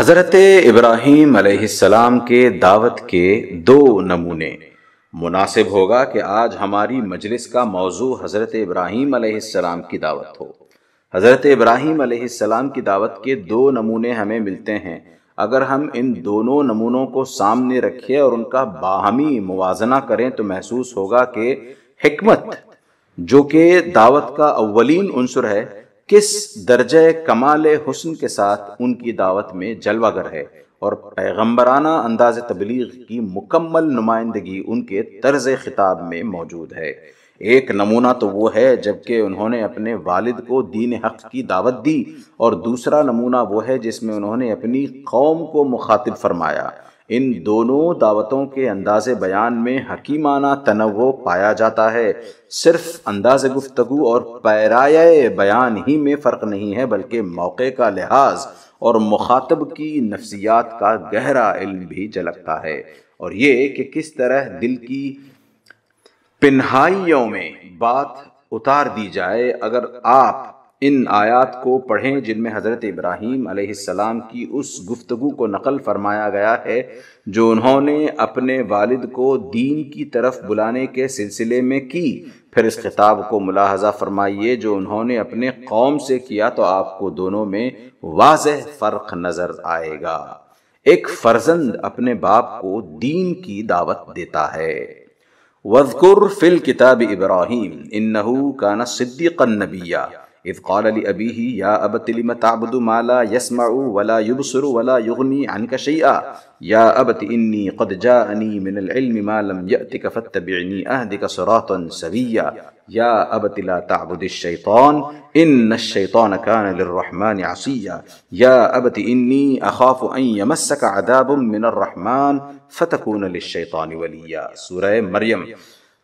حضرت ابراہیم علیہ السلام کے دعوت کے دو نمونے۔ مناسب ہوگا کہ آج ہماری مجلس کا موضوع حضرت ابراہیم علیہ السلام کی دعوت ہو۔ حضرت ابراہیم علیہ السلام کی دعوت کے دو نمونے ہمیں ملتے ہیں۔ اگر ہم ان دونوں نمونوں کو سامنے رکھیں اور ان کا باہمی موازنہ کریں تو محسوس ہوگا کہ حکمت، جو کہ دعوت کا اولین عنصر ہے کس درجہ کمال حسن کے ساتھ ان کی دعوت میں جلوہ گر ہے اور پیغمبرانہ انداز تبلیغ کی مکمل نمائندگی ان کے طرز خطاب میں موجود ہے۔ ایک نمونہ تو وہ ہے جبکہ انہوں نے اپنے والد کو دین حق کی دعوت دی اور دوسرا نمونہ وہ ہے جس میں انہوں نے اپنی قوم کو مخاطب فرمایا۔ ان دونوں دعوتوں کے انداز بیان میں حکیمانہ تنوع پایا جاتا ہے۔ صرف انداز گفتگو اور پیرائے بیان ہی میں فرق نہیں ہے، بلکہ موقع کا لحاظ اور مخاطب کی نفسیات کا گہرا علم بھی جھلکتا ہے۔ اور یہ کہ کس طرح دل کی پنہائیوں میں بات اتار دی جائے، اگر آپ ان آیات کو پڑھیں جن میں حضرت ابراہیم علیہ السلام کی اس گفتگو کو نقل فرمایا گیا ہے، جو انہوں نے اپنے والد کو دین کی طرف بلانے کے سلسلے میں کی۔ پھر اس خطاب کو ملاحظہ فرمائیے، جو انہوں نے اپنے قوم سے کیا تو آپ کو دونوں میں واضح فرق نظر آئے گا۔ ایک فرزند اپنے باپ کو دین کی دعوت دیتا ہے۔ وزقر فل کتاب ابراہیم وَذْكُرْ فِي الْكِتَابِ إِبْرَاهِيمِ إِنَّهُ إذ قال لأبيه يا أبت لم تعبد ما لا يسمع ولا يبصر ولا يغني عنك شيئا؟ يا أبت إني قد جاءني من العلم ما لم يأتك فاتبعني أهدك صراطا سبيا يا أبت لا تعبد الشيطان إن الشيطان كان للرحمن عصيا. يا أبت إني أخاف أن يمسك عذاب من الرحمن فتكون للشيطان وليا. سورة مريم.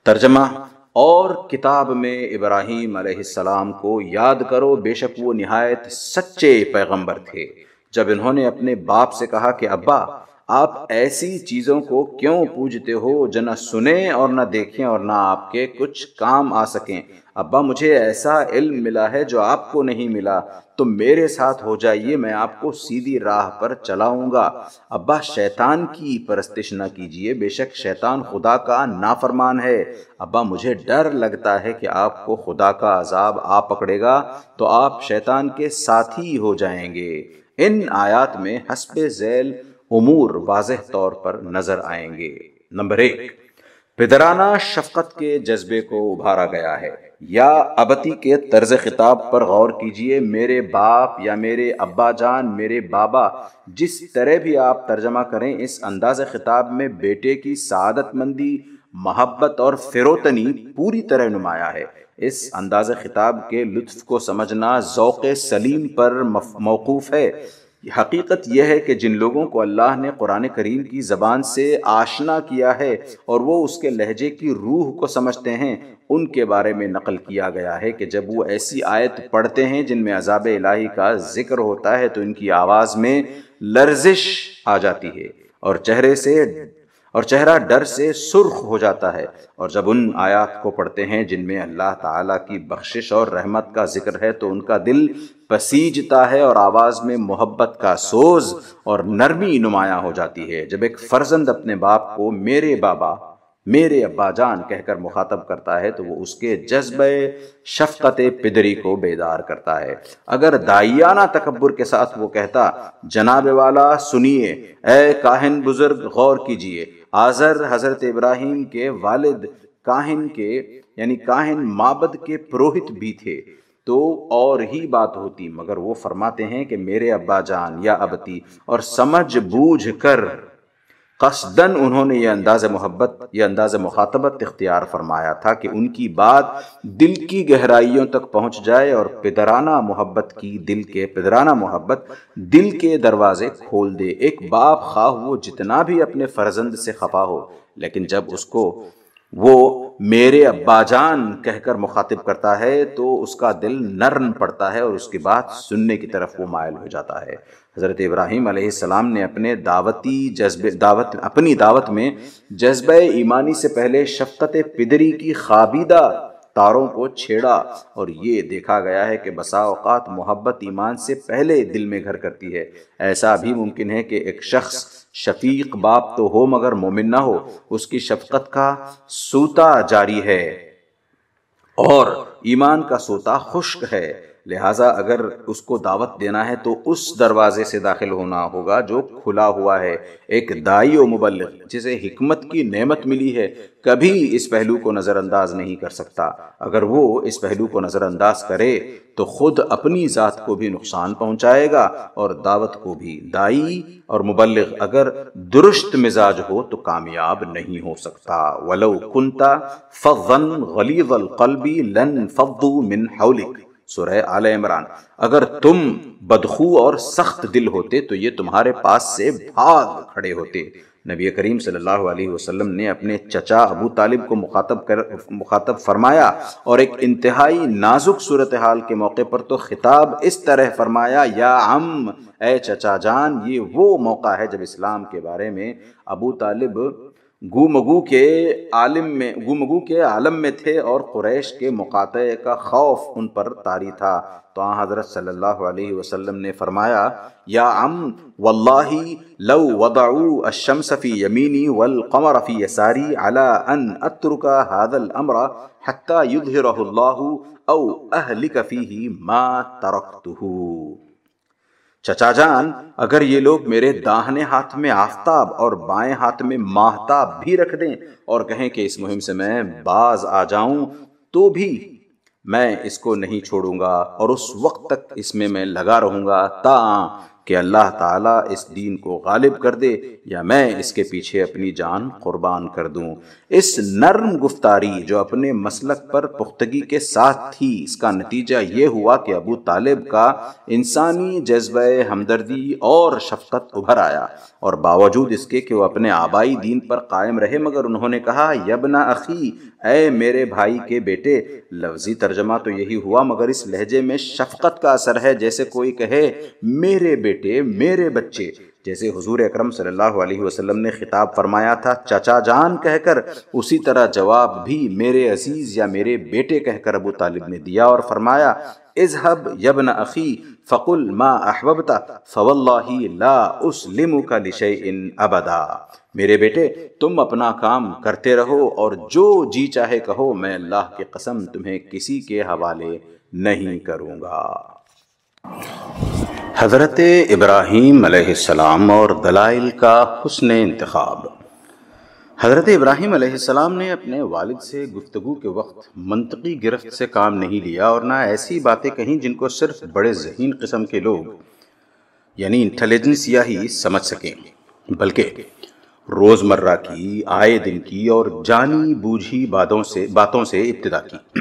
ترجمہ اور کتاب میں ابراہیم علیہ السلام کو یاد کرو، بے شک وہ نہایت سچے پیغمبر تھے۔ جب انہوں نے اپنے باپ سے کہا کہ، ابا، آپ ایسی چیزوں کو کیوں پوجتے ہو؟ جو نہ سنیں اور نہ دیکھیں اور نہ آپ کے کچھ کام آ سکیں۔ ابا مجھے ایسا علم ملا ہے جو آپ کو نہیں ملا۔ تو میرے ساتھ ہو جائیے، میں آپ کو سیدھی راہ پر چلاؤں گا۔ ابا، شیطان کی پرستش نہ کیجیے، بے شک شیطان خدا کا نافرمان ہے۔ ابا، مجھے ڈر لگتا ہے کہ آپ کو خدا کا عذاب آ پکڑے گا، تو آپ شیطان کے ساتھی ہو جائیں گے۔ ان آیات میں حسب ذیل امور واضح طور پر نظر آئیں گے۔ نمبر ایک، پدرانہ شفقت کے جذبے کو ابھارا گیا ہے۔ یا ابتی کے طرز خطاب پر غور کیجیے، میرے باپ یا میرے ابا جان، میرے بابا، جس طرح بھی آپ ترجمہ کریں، اس انداز خطاب میں بیٹے کی سعادت مندی، محبت اور فروتنی پوری طرح نمایاں ہے۔ اس انداز خطاب کے لطف کو سمجھنا ذوق سلیم پر موقوف ہے۔ حقیقت یہ ہے کہ جن لوگوں کو اللہ نے قرآن کریم کی زبان سے آشنا کیا ہے اور وہ اس کے لہجے کی روح کو سمجھتے ہیں، ان کے بارے میں نقل کیا گیا ہے کہ جب وہ ایسی آیت پڑھتے ہیں جن میں عذاب الہی کا ذکر ہوتا ہے تو ان کی آواز میں لرزش آ جاتی ہے اور چہرے سے اور چہرہ ڈر سے سرخ ہو جاتا ہے۔ اور جب ان آیات کو پڑھتے ہیں جن میں اللہ تعالیٰ کی بخشش اور رحمت کا ذکر ہے تو ان کا دل پسیجتا ہے اور آواز میں محبت کا سوز اور نرمی نمایاں ہو جاتی ہے۔ جب ایک فرزند اپنے باپ کو، میرے بابا میرے ابا جان کہہ کر مخاطب کرتا ہے تو وہ اس کے جذبہ شفقت پدری کو بیدار کرتا ہے۔ اگر دائیانہ تکبر کے ساتھ وہ کہتا، جناب والا سنیے، اے کاہن بزرگ، غور کیجیے۔ آذر حضرت ابراہیم کے والد کاہن کے یعنی کاہن مابد کے پروہت بھی تھے۔ تو اور ہی بات ہوتی، مگر وہ فرماتے ہیں کہ میرے ابا جان یا ابتی، اور سمجھ بوجھ کر قصدن انہوں نے یہ انداز محبت، یہ انداز مخاطبت اختیار فرمایا تھا کہ ان کی بات دل کی گہرائیوں تک پہنچ جائے اور پدرانہ محبت کی دل کے پدرانہ محبت دل کے دروازے کھول دے۔ ایک باپ خواہ وہ جتنا بھی اپنے فرزند سے خفا ہو، لیکن جب اس کو وہ میرے ابا جان کہہ کر مخاطب کرتا ہے تو اس کا دل نرم پڑتا ہے اور اس کی بات سننے کی طرف وہ مائل ہو جاتا ہے۔ حضرت ابراہیم علیہ السلام نے اپنے دعوتی جذب، دعوت، اپنی دعوت میں جذبہ ایمانی سے پہلے شفقت پدری کی خابیدہ تاروں کو چھیڑا اور یہ دیکھا گیا ہے کہ بسا اوقات محبت ایمان سے پہلے دل میں گھر کرتی ہے۔ ایسا بھی ممکن ہے کہ ایک شخص شفیق باپ تو ہو مگر مومن نہ ہو، اس کی شفقت کا سوتا جاری ہے۔ اور ایمان کا سوتا خشک ہے۔ لہٰذا اگر اس کو دعوت دینا ہے تو اس دروازے سے داخل ہونا ہوگا جو کھلا ہوا ہے، ایک دائی و مبلغ، جسے حکمت کی نعمت ملی ہے، کبھی اس پہلو کو نظر انداز نہیں کر سکتا۔ اگر وہ اس پہلو کو نظر انداز کرے تو خود اپنی ذات کو بھی نقصان پہنچائے گا اور دعوت کو بھی۔ دائی اور مبلغ اگر درست مزاج ہو تو کامیاب نہیں ہو سکتا۔ ولو کنتا فضن غلیظ القلب لن فضو من حولک۔ سورہ آل عمران۔ اگر تم بدخو اور سخت دل ہوتے تو یہ تمہارے پاس سے بھاگ کھڑے ہوتے۔ نبی کریم صلی اللہ علیہ وسلم نے اپنے چچا ابو طالب کو مخاطب کر، مخاطب فرمایا اور ایک انتہائی نازک صورتحال کے موقع پر تو خطاب اس طرح فرمایا، یا عم، اے چچا جان، یہ وہ موقع ہے جب اسلام کے بارے میں ابو طالب گو مگو کے عالم میں گو مگو کے عالم میں تھے اور قریش کے مقاطعے کا خوف ان پر طاری تھا۔ تو آن حضرت صلی اللہ علیہ وسلم نے فرمایا، یا ام واللہ لو وضعو الشمس فی یمینی والقمر فی یساری علا ان اترکا هذا الامر حتی یظہرہ اللہ او اہلک فیہ ما ترکتہو۔ چچا جان، اگر یہ لوگ میرے داہنے ہاتھ میں آفتاب اور بائیں ہاتھ میں ماہتاب بھی رکھ دیں اور کہیں کہ اس مہم سے میں باز آ جاؤں، تو بھی میں اس کو نہیں چھوڑوں گا اور اس وقت تک اس میں میں لگا رہوں گا، تا کہ اللہ تعالیٰ اس دین کو غالب کر دے یا میں اس کے پیچھے اپنی جان قربان کر دوں۔ اس نرم گفتاری جو اپنے مسلک پر پختگی کے ساتھ تھی، اس کا نتیجہ یہ ہوا کہ ابو طالب کا انسانی جذبہ ہمدردی اور شفقت ابھر آیا اور باوجود اس کے کہ وہ اپنے آبائی دین پر قائم رہے، مگر انہوں نے کہا، یبنا اخی، اے میرے بھائی کے بیٹے، لفظی ترجمہ تو یہی ہوا، مگر اس لہجے میں شفقت کا اثر ہے، جیسے کوئی کہے، میرے بیٹے، میرے بچے جیسے حضور اکرم صلی اللہ علیہ وسلم نے خطاب فرمایا تھا، چچا جان کہہ کر اسی طرح جواب بھی میرے عزیز یا میرے بیٹے کہہ کر ابو طالب نے دیا اور فرمایا، اذهب یبن اخی فقل ما احببتا فواللہ لا اسلمک لشیء ابدا۔ میرے بیٹے، تم اپنا کام کرتے رہو اور جو جی چاہے کہو، میں اللہ کی قسم تمہیں کسی کے حوالے نہیں کروں گا۔ حضرت ابراہیم علیہ السلام اور دلائل کا حسن انتخاب۔ حضرت ابراہیم علیہ السلام نے اپنے والد سے گفتگو کے وقت منطقی گرفت سے کام نہیں لیا اور نہ ایسی باتیں کہیں جن کو صرف بڑے ذہین قسم کے لوگ یعنی انٹیلیجنس یا ہی سمجھ سکیں، بلکہ روز مرہ کی، آئے دن کی اور جانی بوجھی باتوں سے باتوں سے ابتدا کی۔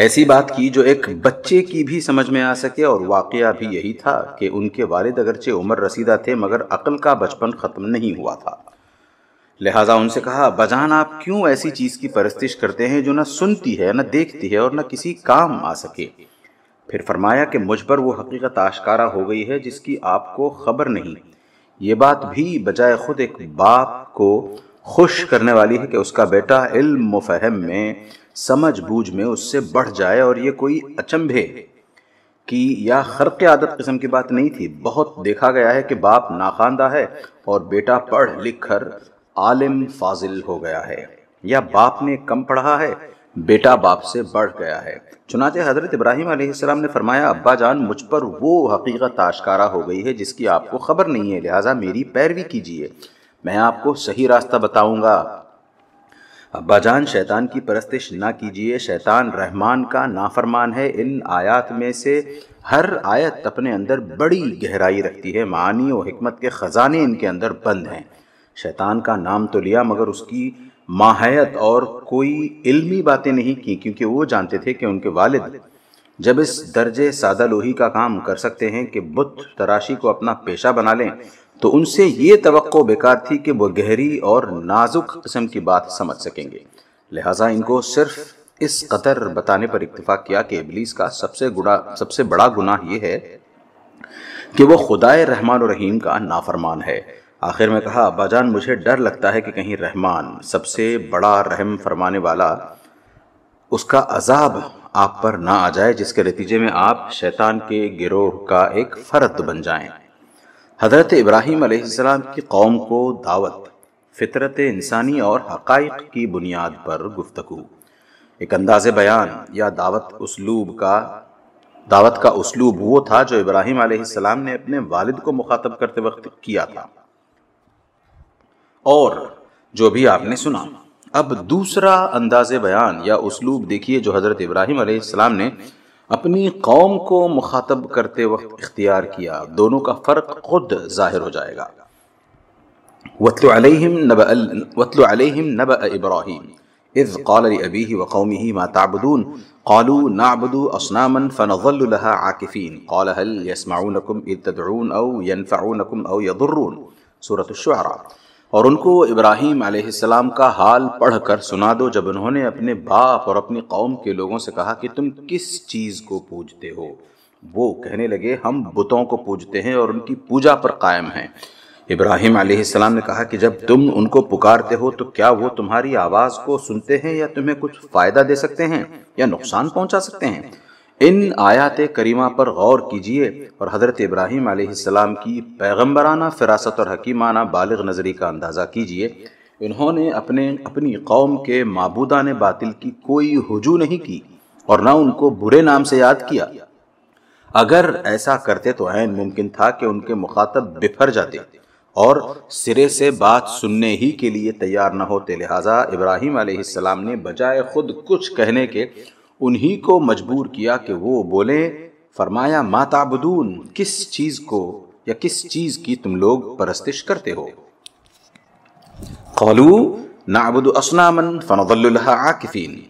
ایسی بات کی جو ایک بچے کی بھی سمجھ میں آ سکے اور واقعہ بھی یہی تھا کہ ان کے والد اگرچہ عمر رسیدہ تھے مگر عقل کا بچپن ختم نہیں ہوا تھا۔ لہٰذا ان سے کہا، بجان، آپ کیوں ایسی چیز کی پرستش کرتے ہیں جو نہ سنتی ہے، نہ دیکھتی ہے اور نہ کسی کام آ سکے؟ پھر فرمایا کہ مجھ پر وہ حقیقت آشکارا ہو گئی ہے جس کی آپ کو خبر نہیں۔ یہ بات بھی بجائے خود ایک باپ کو خوش کرنے والی ہے کہ اس کا بیٹا علم و فہم میں سمجھ بوجھ میں اس سے بڑھ جائے اور یہ کوئی اچمبھے کی یا خرق عادت قسم کی بات نہیں تھی۔ بہت دیکھا گیا ہے کہ باپ ناخواندہ ہے اور بیٹا پڑھ لکھ کر عالم فاضل ہو گیا ہے یا باپ نے کم پڑھا ہے، بیٹا باپ سے بڑھ گیا ہے۔ چنانچہ حضرت ابراہیم علیہ السلام نے فرمایا، ابا جان، مجھ پر وہ حقیقت آشکارا ہو گئی ہے جس کی آپ کو خبر نہیں ہے، لہٰذا میری پیروی کیجیے میں آپ کو صحیح راستہ بتاؤں گا۔ ابا جان، شیطان کی پرستش نہ کیجیے شیطان رحمان کا نافرمان ہے۔ ان آیات میں سے ہر آیت اپنے اندر بڑی گہرائی رکھتی ہے، معانی و حکمت کے خزانے ان کے اندر بند ہیں۔ شیطان کا نام تو لیا، مگر اس کی ماہیت اور کوئی علمی باتیں نہیں کی، کیونکہ وہ جانتے تھے کہ ان کے والد جب اس درجے سادہ لوہی کا کام کر سکتے ہیں کہ بت تراشی کو اپنا پیشہ بنا لیں، تو ان سے یہ توقع بیکار تھی کہ وہ گہری اور نازک قسم کی بات سمجھ سکیں گے۔ لہٰذا ان کو صرف اس قطر بتانے پر اتفاق کیا کہ ابلیس کا سب سے گڑا، سب سے بڑا گناہ یہ ہے کہ وہ خدائے رحمان و رحیم کا نافرمان ہے۔ آخر میں کہا، ابا جان، مجھے ڈر لگتا ہے کہ کہیں رحمان سب سے بڑا رحم فرمانے والا اس کا عذاب آپ پر نہ آ جائے، جس کے نتیجے میں آپ شیطان کے گروہ کا ایک فرد بن جائیں۔ حضرت ابراہیم علیہ السلام کی قوم کو دعوت، فطرت انسانی اور حقائق کی بنیاد پر گفتگو۔ ایک انداز بیان یا دعوت اسلوب کا، دعوت کا اسلوب وہ تھا جو ابراہیم علیہ السلام نے اپنے والد کو مخاطب کرتے وقت کیا تھا۔ اور جو بھی آپ نے سنا۔ اب دوسرا انداز بیان یا اسلوب دیکھیے جو حضرت ابراہیم علیہ السلام نے اپنی قوم کو مخاطب کرتے وقت اختیار کیا۔ دونوں کا فرق خود ظاہر ہو جائے گا۔ وَتْلُ عَلَيْهِمْ نَبَأَ إِبْرَاهِيمِ اذ قال لأبيه وقومه ما تعبدون؟ قالوا نعبد اصناما فنظل لها عاكفين۔ قال هل يسمعونكم اذ تدعون او ينفعونكم او يضرون؟ سورة الشعراء۔ اور ان کو ابراہیم علیہ السلام کا حال پڑھ کر سنا دو جب انہوں نے اپنے باپ اور اپنی قوم کے لوگوں سے کہا کہ تم کس چیز کو پوجتے ہو؟ وہ کہنے لگے، ہم بتوں کو پوجتے ہیں اور ان کی پوجا پر قائم ہیں۔ ابراہیم علیہ السلام نے کہا کہ جب تم ان کو پکارتے ہو تو کیا وہ تمہاری آواز کو سنتے ہیں یا تمہیں کچھ فائدہ دے سکتے ہیں یا نقصان پہنچا سکتے ہیں؟ ان آیات کریمہ پر غور کیجیے اور حضرت ابراہیم علیہ السلام کی پیغمبرانہ فراست اور حکیمانہ بالغ نظری کا اندازہ کیجیے، انہوں نے اپنے، اپنی قوم کے معبودان باطل کی کوئی ہجو نہیں کی اور نہ ان کو برے نام سے یاد کیا۔ اگر ایسا کرتے تو عین ممکن تھا کہ ان کے مخاطب بفر جاتے اور سرے سے بات سننے ہی کے لیے تیار نہ ہوتے، لہٰذا ابراہیم علیہ السلام نے بجائے خود کچھ کہنے کے انہی کو مجبور کیا کہ وہ بولے فرمایا، ما تعبدون، کس چیز کو یا کس چیز کی تم لوگ پرستش کرتے ہو؟ قالو نعبد اصناما فنظل لها عاکفین۔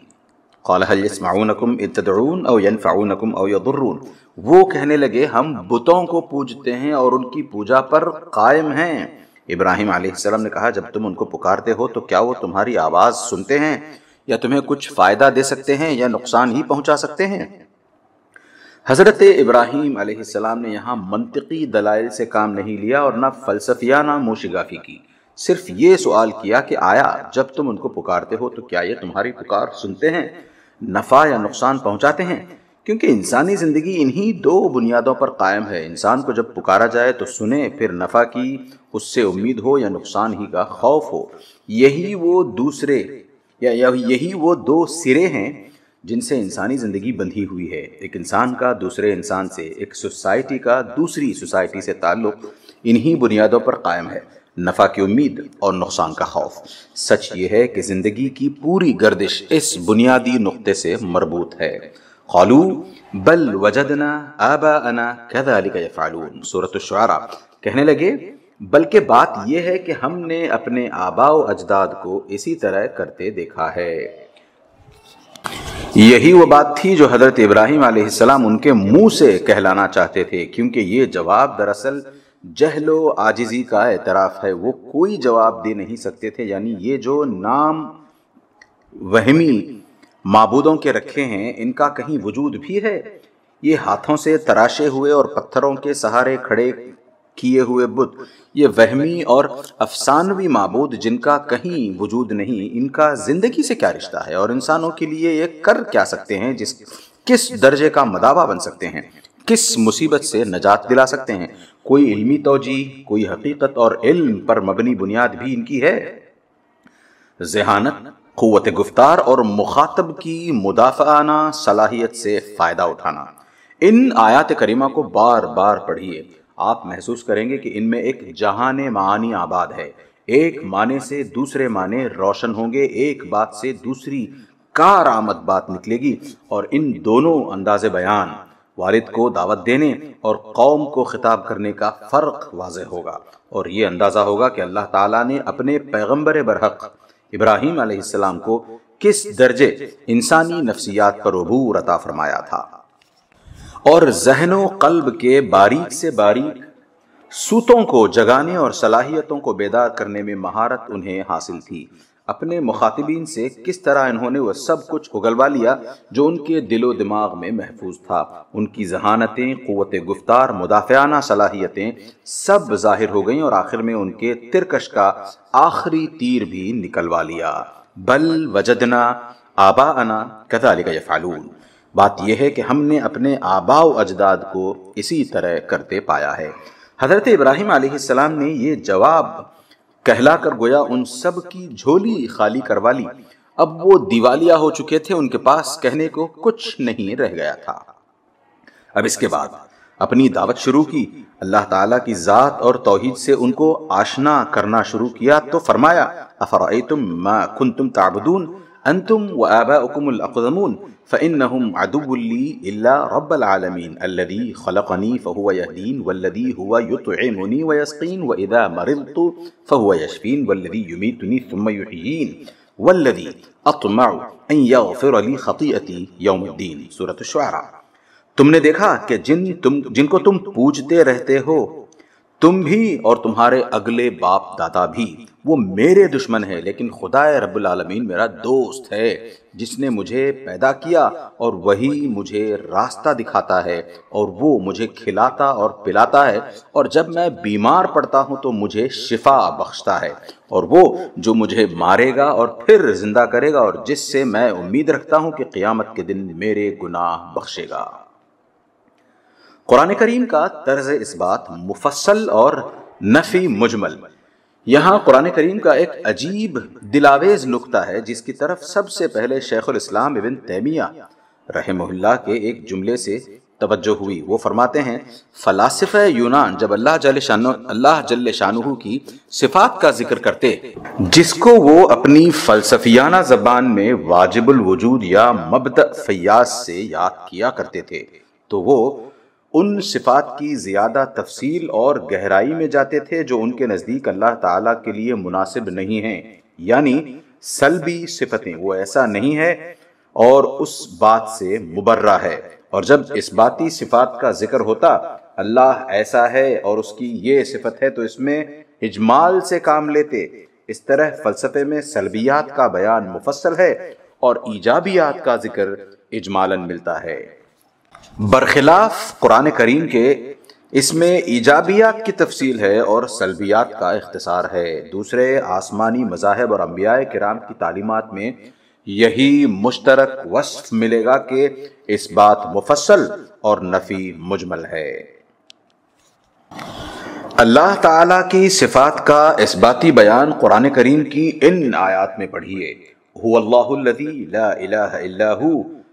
قال، هل يسمعونكم اذ تدعون او ينفعونكم او يضرون؟ وہ کہنے لگے، ہم بتوں کو پوجتے ہیں اور ان کی پوجا پر قائم ہیں۔ ابراہیم علیہ السلام نے کہا، جب تم ان کو پکارتے ہو تو کیا وہ تمہاری آواز سنتے ہیں؟ یا تمہیں کچھ فائدہ دے سکتے ہیں یا نقصان ہی پہنچا سکتے ہیں؟ حضرت ابراہیم علیہ السلام نے یہاں منطقی دلائل سے کام نہیں لیا اور نہ فلسفیانہ موشگافی کی۔ صرف یہ سوال کیا کہ آیا، جب تم ان کو پکارتے ہو تو کیا یہ تمہاری پکار سنتے ہیں؟ نفع یا نقصان پہنچاتے ہیں؟ کیونکہ انسانی زندگی انہی دو بنیادوں پر قائم ہے۔ انسان کو جب پکارا جائے تو سنے، پھر نفع کی، اس سے امید ہو یا نقصان ہی کا خوف ہو۔ یہی وہ دوسرے یا یہی وہ دو سرے ہیں جن سے انسانی زندگی بندھی ہوئی ہے۔ ایک انسان کا، دوسرے انسان سے۔ ایک سوسائٹی کا، دوسری سوسائٹی سے تعلق انہی بنیادوں پر قائم ہے۔ نفع کی امید اور نقصان کا خوف۔ سچ یہ ہے کہ زندگی کی پوری گردش اس بنیادی نقطے سے مربوط ہے۔ قالو، بل وجدنا آباءنا كذلك يفعلون سورة الشعراء کہنے لگے بلکہ بات یہ ہے کہ ہم نے اپنے آباء و اجداد کو اسی طرح کرتے دیکھا ہے۔ یہی وہ بات تھی جو حضرت ابراہیم علیہ السلام ان کے منہ سے کہلانا چاہتے تھے، کیونکہ یہ جواب دراصل جہل و آجزی کا اعتراف ہے۔ وہ کوئی جواب دے نہیں سکتے تھے یعنی یہ جو نام وہمی معبودوں کے رکھے ہیں، ان کا کہیں وجود بھی ہے؟ یہ ہاتھوں سے تراشے ہوئے اور پتھروں کے سہارے کھڑے کیے ہوئے بت، یہ وہمی اور افسانوی معبود جن کا کہیں وجود نہیں، ان کا زندگی سے کیا رشتہ ہے؟ اور انسانوں کے لیے یہ کر کیا سکتے ہیں جس، کس درجے کا مداوع بن سکتے ہیں؟ کس مصیبت سے نجات دلا سکتے ہیں؟ کوئی علمی توجہ کوئی حقیقت اور علم پر مبنی بنیاد بھی ان کی ہے؟ ذہانت، قوت گفتار اور مخاطب کی مدافعانہ صلاحیت سے فائدہ اٹھانا۔ ان آیات کریمہ کو بار بار پڑھیے۔ آپ محسوس کریں گے کہ ان میں ایک جہان معانی آباد ہے۔ ایک معنی سے دوسرے معنی روشن ہوں گے، ایک بات سے دوسری کار آمد بات نکلے گی۔ اور ان دونوں انداز بیان، والد کو دعوت دینے اور قوم کو خطاب کرنے کا فرق واضح ہوگا۔ اور یہ اندازہ ہوگا کہ اللہ تعالیٰ نے اپنے پیغمبر برحق ابراہیم علیہ السلام کو کس درجے انسانی نفسیات پر عبور عطا فرمایا تھا۔ اور ذہن و قلب کے باریک سے باریک سوتوں کو جگانے اور صلاحیتوں کو بیدار کرنے میں مہارت انہیں حاصل تھی۔ اپنے مخاطبین سے کس طرح انہوں نے وہ سب کچھ اگلوا لیا جو ان کے دل و دماغ میں محفوظ تھا۔ ان کی ذہانتیں، قوت گفتار، مدافعانہ صلاحیتیں سب ظاہر ہو گئیں اور آخر میں ان کے ترکش کا آخری تیر بھی نکلوا لیا۔ بل وجدنا آبا انا کذالک یفعلون۔ بات یہ ہے کہ ہم نے اپنے آبا و اجداد کو اسی طرح کرتے پایا ہے۔ حضرت ابراہیم علیہ السلام نے یہ جواب کہلا کر گویا، ان سب کی جھولی خالی کروا لی۔ اب وہ دیوالیہ ہو چکے تھے، ان کے پاس کہنے کو کچھ نہیں رہ گیا تھا۔ اب اس کے بعد اپنی دعوت شروع کی۔ اللہ تعالیٰ کی ذات اور توحید سے ان کو آشنا کرنا شروع کیا تو فرمایا افرائیتم ما کنتم تعبدون؟ أنتم وآباؤكم الأقدمون فإنهم عدو لي إلا رب العالمين الذي خلقني فهو يهدين والذي هو يطعمني ويسقين وإذا مرضت فهو يشفين والذي يميتني ثم يحيين والذي أطمع أن يغفر لي خطيئتي يوم الدين. سورة الشعراء. تم نے دیکھا کہ جن, تم, جن کو تم پوچھتے رہتے ہو تم بھی اور تمہارے اگلے باپ دادا بھی۔ وہ میرے دشمن ہے لیکن خدا رب العالمین میرا دوست ہے، جس نے مجھے پیدا کیا اور وہی مجھے راستہ دکھاتا ہے اور وہ مجھے کھلاتا اور پلاتا ہے۔ اور جب میں بیمار پڑتا ہوں تو مجھے شفا بخشتا ہے اور وہ جو مجھے مارے گا اور پھر زندہ کرے گا اور جس سے میں امید رکھتا ہوں کہ قیامت کے دن میرے گناہ بخشے گا۔ قرآن کریم کا طرز اس بات مفصل اور نفی مجمل۔ یہاں قرآن کریم کا ایک عجیب دلاویز نقطہ ہے جس کی طرف سب سے پہلے شیخ الاسلام ابن تیمیہ رحمہ اللہ کے ایک جملے سے توجہ ہوئی۔ وہ فرماتے ہیں، فلاسفہ یونان جب اللہ جل شانہ، اللہ جل شانہ کی صفات کا ذکر کرتے، جس کو وہ اپنی فلسفیانہ زبان میں واجب الوجود یا مبدع فیاض سے یاد کیا کرتے تھے، تو وہ ان صفات کی زیادہ تفصیل اور گہرائی میں جاتے تھے جو ان کے نزدیک اللہ تعالیٰ کے لیے مناسب نہیں ہیں۔ یعنی سلبی صفتیں، وہ ایسا نہیں ہے اور اس بات سے مبرہ ہے۔ اور جب اس باتی صفات کا ذکر ہوتا، اللہ ایسا ہے اور اس کی یہ صفت ہے، تو اس میں اجمال سے کام لیتے۔ اس طرح فلسفے میں سلبیات کا بیان مفصل ہے اور ایجابیات کا ذکر اجمالاً ملتا ہے۔ برخلاف قرآن کریم کے، اس میں ایجابیات کی تفصیل ہے اور سلبیات کا اختصار ہے۔ دوسرے، آسمانی مذاہب اور انبیاء کرام کی تعلیمات میں یہی مشترک وصف ملے گا کہ اس بات مفصل اور نفی مجمل ہے۔ اللہ تعالی کی صفات کا اس باتی بیان قرآن کریم کی ان آیات میں پڑھیے۔ هو اللہ الذی لا الہ الا ہو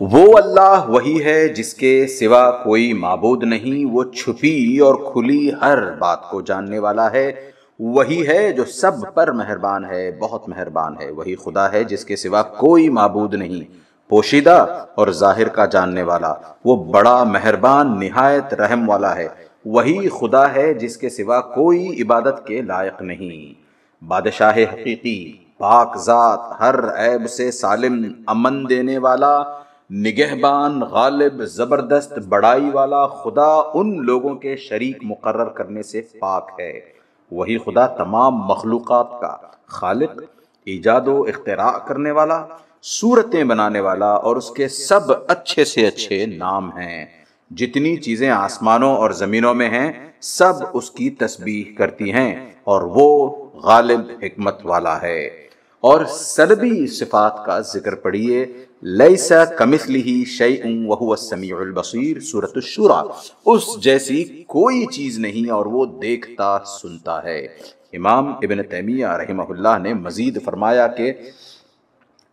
وہ اللہ وہی ہے جس کے سوا کوئی معبود نہیں، وہ چھپی اور کھلی ہر بات کو جاننے والا ہے۔ وہی ہے جو سب پر مہربان ہے، بہت مہربان ہے۔ وہی خدا ہے جس کے سوا کوئی معبود نہیں۔ پوشیدہ اور ظاہر کا جاننے والا، وہ بڑا مہربان، نہایت رحم والا ہے۔ وہی خدا ہے جس کے سوا کوئی عبادت کے لائق نہیں۔ بادشاہ حقیقی پاک ذات ہر عیب سے سالم امن دینے والا، نگہبان، غالب، زبردست بڑائی والا خدا ان لوگوں کے شریک مقرر کرنے سے پاک ہے۔ وہی خدا تمام مخلوقات کا خالق، ایجاد و اختراع کرنے والا، صورتیں بنانے والا اور اس کے سب اچھے سے اچھے نام ہیں۔ جتنی چیزیں آسمانوں اور زمینوں میں ہیں، سب اس کی تسبیح کرتی ہیں اور وہ غالب حکمت والا ہے۔ اور سلبی صفات کا ذکر پڑھیے، لیسا کمثلی شیئن وہو السمیع البصیر، سورة الشورا۔ اس جیسی کوئی چیز نہیں اور وہ دیکھتا سنتا ہے۔ امام ابن تیمیہ رحمہ اللہ نے مزید فرمایا کہ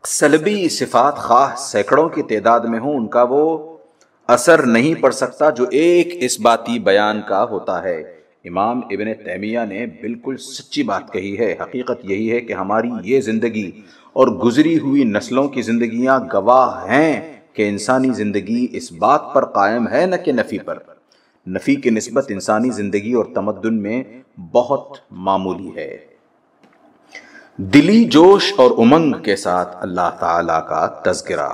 سلبی صفات خواہ سینکڑوں کی تعداد میں ہوں، ان کا وہ اثر نہیں پڑ سکتا جو ایک اس باتی بیان کا ہوتا ہے۔ امام ابن تیمیہ نے بالکل سچی بات کہی ہے، حقیقت یہی ہے کہ ہماری یہ زندگی اور گزری ہوئی نسلوں کی زندگیاں گواہ ہیں کہ انسانی زندگی اس بات پر قائم ہے نہ کہ نفی پر۔ نفی کی نسبت انسانی زندگی اور تمدن میں بہت معمولی ہے۔ دلی جوش اور امنگ کے ساتھ اللہ تعالی کا تذکرہ۔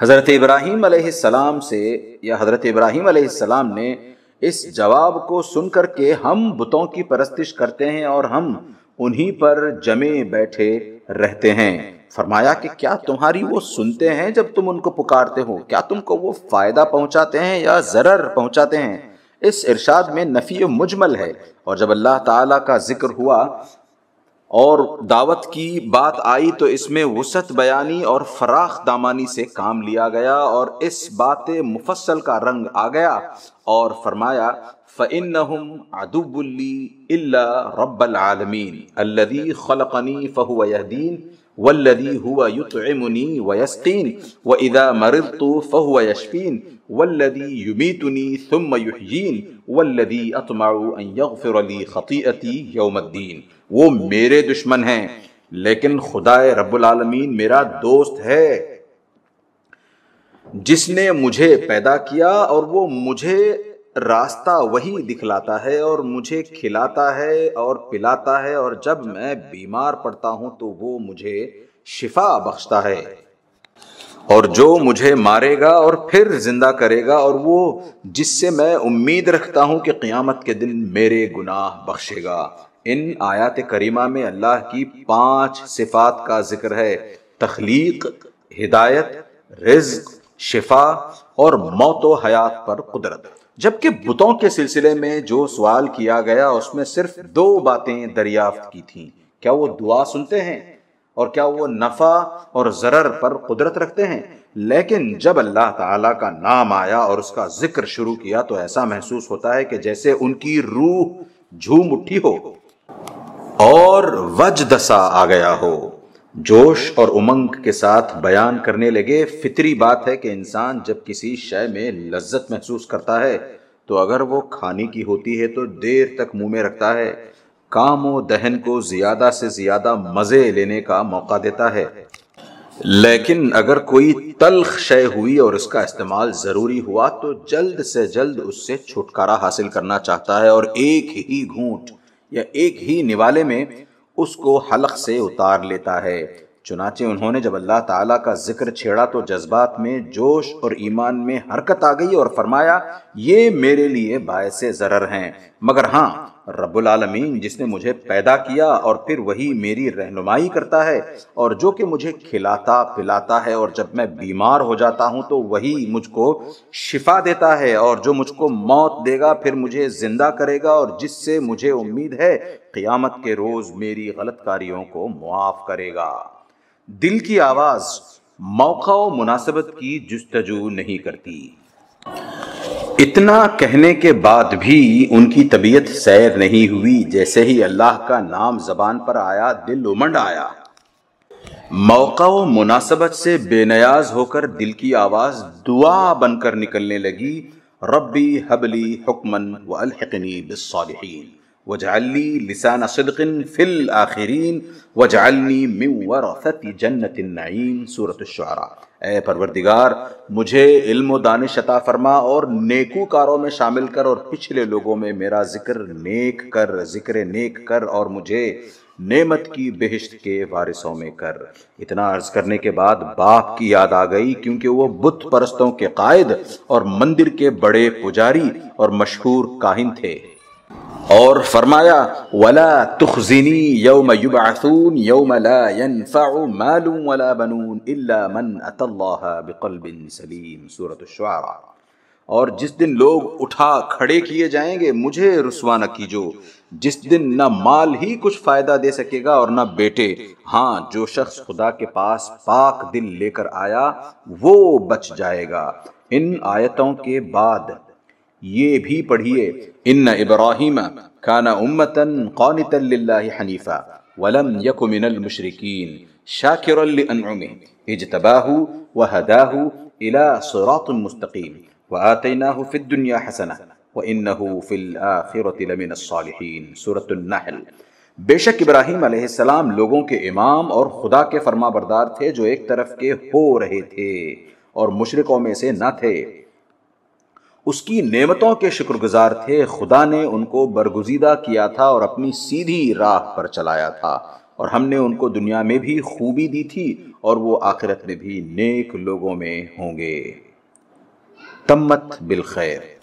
حضرت ابراہیم علیہ السلام سے یا حضرت ابراہیم علیہ السلام نے اس جواب کو سن کر کے ہم بتوں کی پرستش کرتے ہیں اور ہم انہی پر جمے بیٹھے رہتے ہیں۔ فرمایا کہ کیا تمہاری وہ سنتے ہیں جب تم ان کو پکارتے ہو؟ کیا تم کو وہ فائدہ پہنچاتے ہیں یا ضرر پہنچاتے ہیں؟ اس ارشاد میں نفی مجمل ہے اور جب اللہ تعالیٰ کا ذکر ہوا اور دعوت کی بات آئی تو اس میں وسعت بیانی اور فراخ دامانی سے کام لیا گیا اور اس بات مفصل کا رنگ آ گیا اور فرمایا، فَإِنَّهُمْ عَدُوُّ لِّي إِلَّا رَبَّ الْعَالَمِينَ الَّذِي خَلَقَنِي فَهُوَ يَهْدِينَ والذي هو يطعمني ويسقين واذا مرضت فهو يشفين والذي يميتني ثم يحيين والذي اطمع ان يغفر لي خطيئتي يوم الدين وہ میرے دشمن ہیں، لیکن خدا رب العالمین میرا دوست ہے۔ جس نے مجھے پیدا کیا اور وہ مجھے راستہ وہی دکھلاتا ہے اور مجھے کھلاتا ہے اور پلاتا ہے اور جب میں بیمار پڑتا ہوں تو وہ مجھے شفا بخشتا ہے۔ اور جو مجھے مارے گا اور پھر زندہ کرے گا اور وہ جس سے میں امید رکھتا ہوں کہ قیامت کے دن میرے گناہ بخشے گا۔ ان آیات کریمہ میں اللہ کی پانچ صفات کا ذکر ہے، تخلیق، ہدایت، رزق، شفا اور موت و حیات پر قدرت۔ جبکہ بتوں کے سلسلے میں جو سوال کیا گیا، اس میں صرف دو باتیں دریافت کی تھیں۔ کیا وہ دعا سنتے ہیں؟ اور کیا وہ نفع اور ضرر پر قدرت رکھتے ہیں؟ لیکن جب اللہ تعالی کا نام آیا اور اس کا ذکر شروع کیا، تو ایسا محسوس ہوتا ہے کہ جیسے ان کی روح جھوم اٹھی ہو۔ اور وج دسا آ گیا ہو۔ جوش اور امنگ کے ساتھ بیان کرنے لگے، فطری بات ہے کہ انسان جب کسی شے میں لذت محسوس کرتا ہے، تو اگر وہ کھانے کی ہوتی ہے تو دیر تک منہ میں رکھتا ہے۔ کام و دہن کو زیادہ سے زیادہ مزے لینے کا موقع دیتا ہے۔ لیکن اگر کوئی تلخ شے ہوئی اور اس کا استعمال ضروری ہوا، تو جلد سے جلد اس سے چھٹکارا حاصل کرنا چاہتا ہے اور ایک ہی گھونٹ یا ایک ہی نوالے میں اس کو حلق سے اتار لیتا ہے۔ چنانچہ انہوں نے جب اللہ تعالیٰ کا ذکر چھیڑا تو جذبات میں، جوش اور ایمان میں حرکت آ گئی اور فرمایا، یہ میرے لیے باعث ضرر ہیں۔ مگر ہاں رب العالمین جس نے مجھے پیدا کیا اور پھر وہی میری رہنمائی کرتا ہے اور جو کہ مجھے کھلاتا پلاتا ہے اور جب میں بیمار ہو جاتا ہوں تو وہی مجھ کو شفا دیتا ہے اور جو مجھ کو موت دے گا پھر مجھے زندہ کرے گا اور جس سے مجھے امید ہے قیامت کے روز میری غلط کاریوں کو معاف کرے گا۔ دل کی آواز، موقع و مناسبت کی جستجو نہیں کرتی۔ اتنا کہنے کے بعد بھی ان کی طبیعت سیر نہیں ہوئی، جیسے ہی اللہ کا نام زبان پر آیا، دل امنڈ آیا۔ موقع و مناسبت سے بے نیاز ہو کر دل کی آواز دعا بن کر نکلنے لگی۔ ربی حبلی حکمن و الحقنی بالصالحین۔ وجعلنی لسان صدق فی الاخرین وجعلنی من ورثت جنت النعیم۔ سورة الشعراء۔ اے پروردگار، مجھے علم و دانش عطا فرما اور نیکو کاروں میں شامل کر اور پچھلے لوگوں میں میرا ذکر نیک کر، ذکر نیک کر اور مجھے نعمت کی بہشت کے وارثوں میں کر۔ اتنا عرض کرنے کے بعد باپ کی یاد آ گئی کیونکہ وہ بت پرستوں کے قائد اور مندر کے بڑے پجاری اور مشہور کاہن تھے۔ اور فرمایا، ولا تخزنی یوم یبعثون یوم لا ينفع مال ولا بنون الا من اتى الله بقلب سلیم سورۃ الشعراء۔ اور جس دن لوگ اٹھا کھڑے کیے جائیں گے، مجھے رسوا نہ کیجو۔ جس دن نہ مال ہی کچھ فائدہ دے سکے گا اور نہ بیٹے۔ ہاں جو شخص خدا کے پاس پاک دل لے کر آیا، وہ بچ جائے گا۔ ان آیتوں کے بعد یہ بھی پڑھیے ان ابراہیم کانا امتن قانتا للہ حنیفا ولم یک من المشرکین شاکرا لانعمه اجتباہ وہداہ الى صراط مستقیم وآتیناہ فی الدنیا حسنہ وانہو فی الاخرت لمن الصالحین سورة النحل۔ بے شک ابراہیم علیہ السلام لوگوں کے امام اور خدا کے فرما بردار تھے جو ایک طرف کے ہو رہے تھے اور مشرقوں میں سے نہ تھے۔ اس کی نعمتوں کے شکر گزار تھے۔ خدا نے ان کو برگزیدہ کیا تھا اور اپنی سیدھی راہ پر چلایا تھا۔ اور ہم نے ان کو دنیا میں بھی خوبی دی تھی اور وہ آخرت میں بھی نیک لوگوں میں ہوں گے۔ تمت بالخیر۔